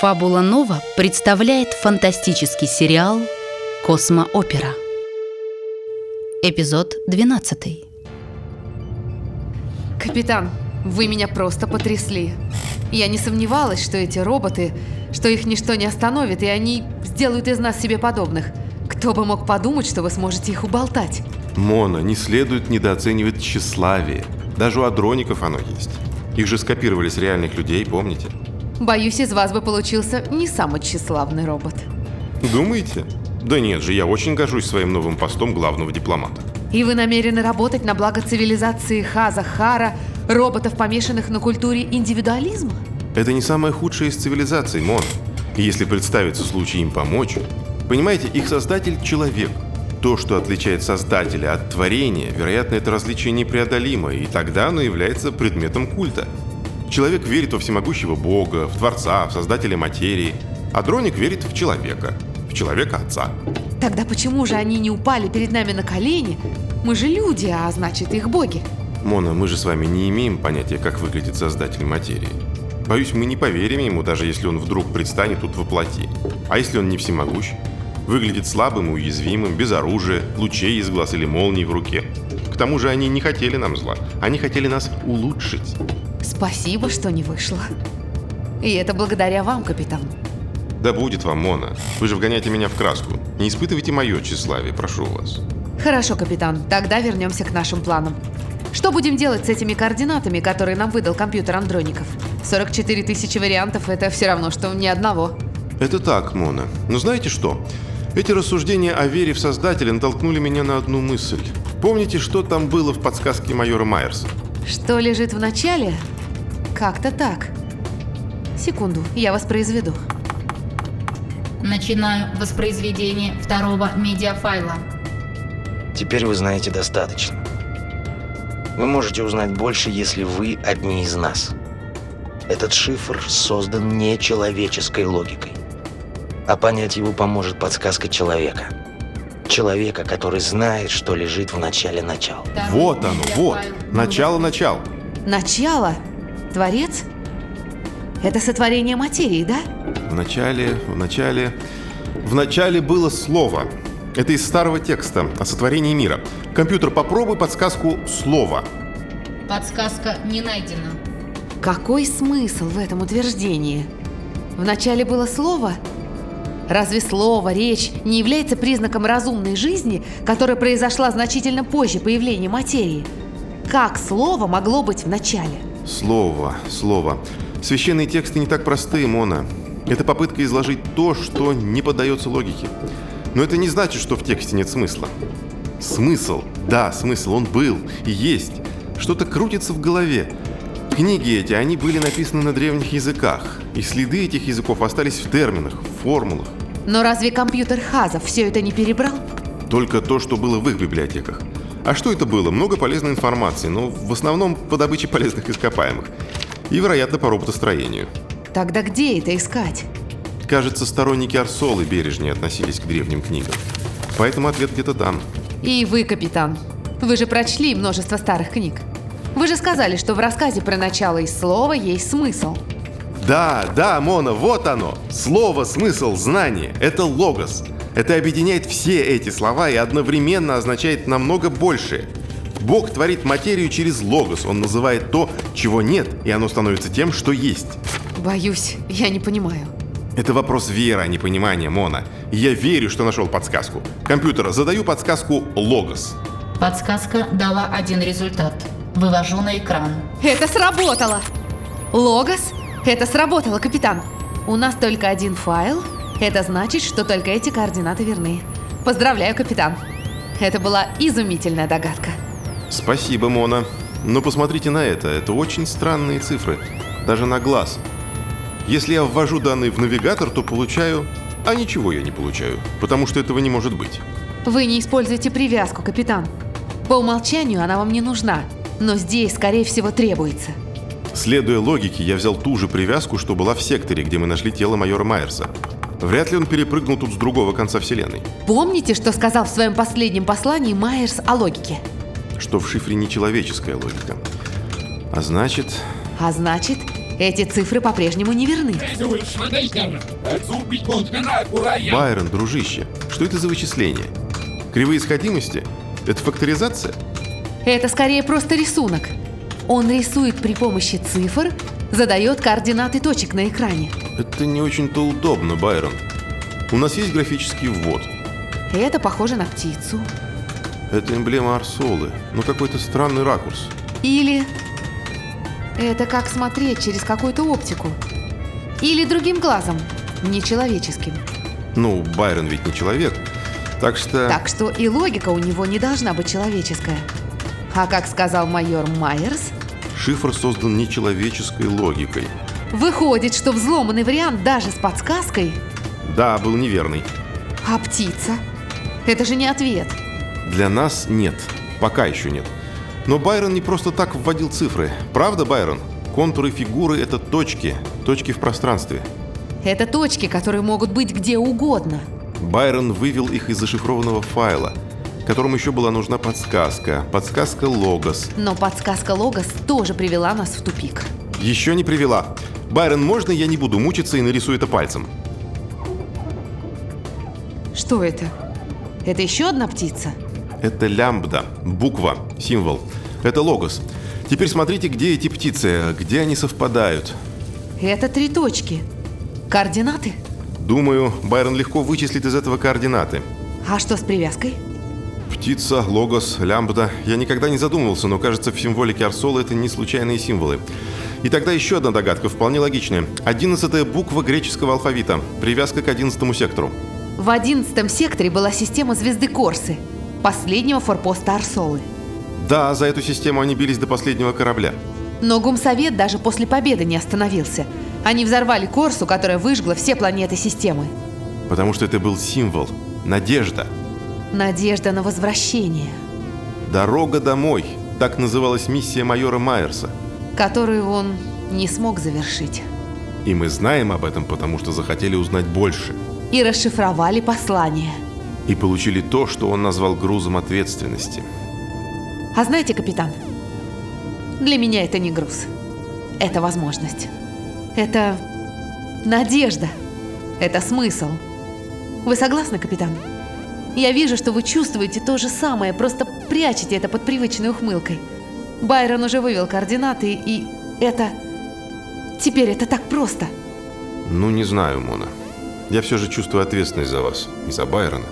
Фабула Нова представляет фантастический сериал «Космоопера». Эпизод 12. Капитан, вы меня просто потрясли. Я не сомневалась, что эти роботы, что их ничто не остановит, и они сделают из нас себе подобных. Кто бы мог подумать, что вы сможете их уболтать? Мона, не следует недооценивать тщеславие. Даже у адроников оно есть. Их же скопировали с реальных людей, помните? Боюсь, из вас бы получился не самый тщеславный робот. Думаете? Да нет же, я очень горжусь своим новым постом главного дипломата. И вы намерены работать на благо цивилизации Хаза Хара, роботов, помешанных на культуре индивидуализма? Это не самая худшая из цивилизаций, Мон. Если представится случай им помочь... Понимаете, их создатель — человек. То, что отличает создателя от творения, вероятно, это различие непреодолимо, и тогда оно является предметом культа. Человек верит во всемогущего Бога, в Творца, в Создателя материи, а дроник верит в человека, в человека Отца. Тогда почему же они не упали перед нами на колени? Мы же люди, а значит их боги. Мона, мы же с вами не имеем понятия, как выглядит Создатель материи. Боюсь, мы не поверим ему, даже если он вдруг предстанет тут воплоти. А если он не всемогущ? Выглядит слабым и уязвимым, без оружия, лучей из глаз или молний в руке. К тому же они не хотели нам зла, они хотели нас улучшить. Спасибо, что не вышло. И это благодаря вам, капитан. Да будет вам, Мона. Вы же вгоняете меня в краску. Не испытывайте мое тщеславие, прошу вас. Хорошо, капитан. Тогда вернемся к нашим планам. Что будем делать с этими координатами, которые нам выдал компьютер Андроников? 44 тысячи вариантов – это все равно, что ни одного. Это так, Мона. Но знаете что? Эти рассуждения о вере в Создателя натолкнули меня на одну мысль. Помните, что там было в подсказке майора Майерса? Что лежит в начале? Как-то так. Секунду, я воспроизведу. Начинаю воспроизведение второго медиафайла. Теперь вы знаете достаточно. Вы можете узнать больше, если вы одни из нас. Этот шифр создан не человеческой логикой. А понять его поможет подсказка человека. Человека, который знает, что лежит в начале начала. Вот оно, вот. медиафайл. Начало-начало. Начало? Творец? Это сотворение материи, да? В начале, в начале... В начале было слово. Это из старого текста о сотворении мира. Компьютер, попробуй подсказку «слово». Подсказка не найдена. Какой смысл в этом утверждении? Вначале было слово? Разве слово, речь не является признаком разумной жизни, которая произошла значительно позже появления материи? Как слово могло быть в начале? Слово, слово. Священные тексты не так просты, Мона. Это попытка изложить то, что не поддается логике. Но это не значит, что в тексте нет смысла. Смысл, да, смысл, он был и есть. Что-то крутится в голове. Книги эти, они были написаны на древних языках, и следы этих языков остались в терминах, в формулах. Но разве компьютер Хазов все это не перебрал? Только то, что было в их библиотеках. А что это было? Много полезной информации, но в основном по добыче полезных ископаемых. И, вероятно, по роботостроению. Тогда где это искать? Кажется, сторонники Арсолы бережнее относились к древним книгам. Поэтому ответ где-то там. И вы, капитан. Вы же прочли множество старых книг. Вы же сказали, что в рассказе про начало из слова есть смысл. Да, да, Мона, вот оно! Слово, смысл, знание – это логос. Это объединяет все эти слова и одновременно означает намного большее. Бог творит материю через логос. Он называет то, чего нет, и оно становится тем, что есть. Боюсь, я не понимаю. Это вопрос веры, а не понимания, Мона. Я верю, что нашел подсказку. Компьютер, задаю подсказку «Логос». Подсказка дала один результат. Вывожу на экран. Это сработало! Логос? Это сработало, капитан. У нас только один файл. Это значит, что только эти координаты верны. Поздравляю, капитан. Это была изумительная догадка. Спасибо, Мона. Но посмотрите на это. Это очень странные цифры. Даже на глаз. Если я ввожу данные в навигатор, то получаю... А ничего я не получаю, потому что этого не может быть. Вы не используете привязку, капитан. По умолчанию она вам не нужна, но здесь, скорее всего, требуется. Следуя логике, я взял ту же привязку, что была в секторе, где мы нашли тело майора Майерса. Вряд ли он перепрыгнул тут с другого конца вселенной. Помните, что сказал в своем последнем послании Майерс о логике? Что в шифре нечеловеческая логика. А значит, А значит, Эти цифры по-прежнему не верны. Байрон, дружище, что это за вычисление? Кривые сходимости? Это факторизация? Это скорее просто рисунок. Он рисует при помощи цифр, задает координаты точек на экране. Это не очень-то удобно, Байрон. У нас есть графический ввод. Это похоже на птицу. Это эмблема Арсолы, но какой-то странный ракурс. Или это как смотреть через какую-то оптику. Или другим глазом, нечеловеческим. Ну, Байрон ведь не человек. Так что... Так что и логика у него не должна быть человеческая. А как сказал майор Майерс, Шифр создан нечеловеческой логикой. выходит, что взломанный вариант даже с подсказкой, Да, был неверный. а птица? Это же не ответ. Для нас нет. Пока еще нет. Но Байрон не просто так вводил цифры. Правда, Байрон? Контуры фигуры — это точки. Точки в пространстве. Это точки, которые могут быть где угодно. Байрон вывел их из зашифрованного файла, которому еще была нужна подсказка. Подсказка Логос. Но подсказка Логос тоже привела нас в тупик. Еще не привела. Байрон, можно я не буду мучиться и нарисую это пальцем? Что это? Это еще одна птица? Это лямбда, буква, символ. Это логос. Теперь смотрите, где эти птицы, где они совпадают. Это три точки. Координаты? Думаю, Байрон легко вычислит из этого координаты. А что с привязкой? Птица, логос, лямбда. Я никогда не задумывался, но кажется, в символике Арсола это не случайные символы. И тогда еще одна догадка, вполне логичная. Одиннадцатая буква греческого алфавита. Привязка к одиннадцатому сектору. В одиннадцатом секторе была система звезды Корсы, последнего форпоста Арсолы. Да, за эту систему они бились до последнего корабля. Но Гумсовет даже после победы не остановился. Они взорвали Корсу, которая выжгла все планеты системы. Потому что это был символ. Надежда. Надежда на возвращение, Дорога домой. Так называлась миссия майора Майерса. которую он не смог завершить. И мы знаем об этом, потому что захотели узнать больше. И расшифровали послание. И получили то, что он назвал грузом ответственности. А знаете, капитан, для меня это не груз. Это возможность. Это надежда. Это смысл. Вы согласны, капитан? Я вижу, что вы чувствуете то же самое, просто прячете это под привычной ухмылкой. Байрон уже вывел координаты, и это... Теперь это так просто. Ну, не знаю, Мона. Я все же чувствую ответственность за вас и за Байрона.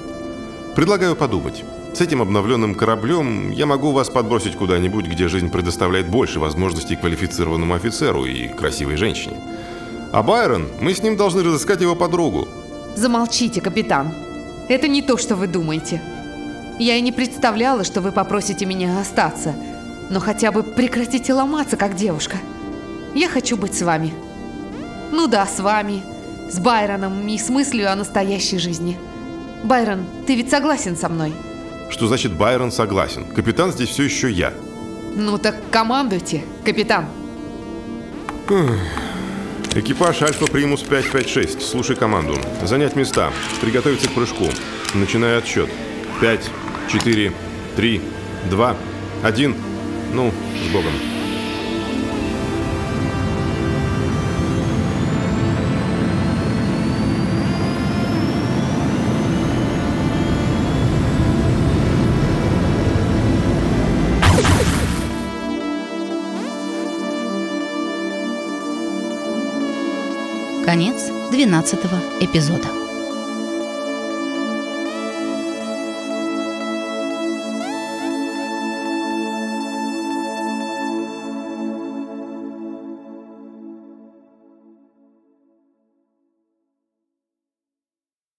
Предлагаю подумать. С этим обновленным кораблем я могу вас подбросить куда-нибудь, где жизнь предоставляет больше возможностей квалифицированному офицеру и красивой женщине. А Байрон, мы с ним должны разыскать его подругу. Замолчите, капитан. Это не то, что вы думаете. Я и не представляла, что вы попросите меня остаться. Но хотя бы прекратите ломаться, как девушка. Я хочу быть с вами. Ну да, с вами. С Байроном и с мыслью о настоящей жизни. Байрон, ты ведь согласен со мной? Что значит Байрон согласен? Капитан здесь все еще я. Ну так командуйте, капитан. Экипаж Альфа Примус 556. Слушай команду. Занять места. Приготовиться к прыжку. Начинаю отсчет. 5, 4, 3, 2, 1. Ну, с Богом. Конец 12 эпизода.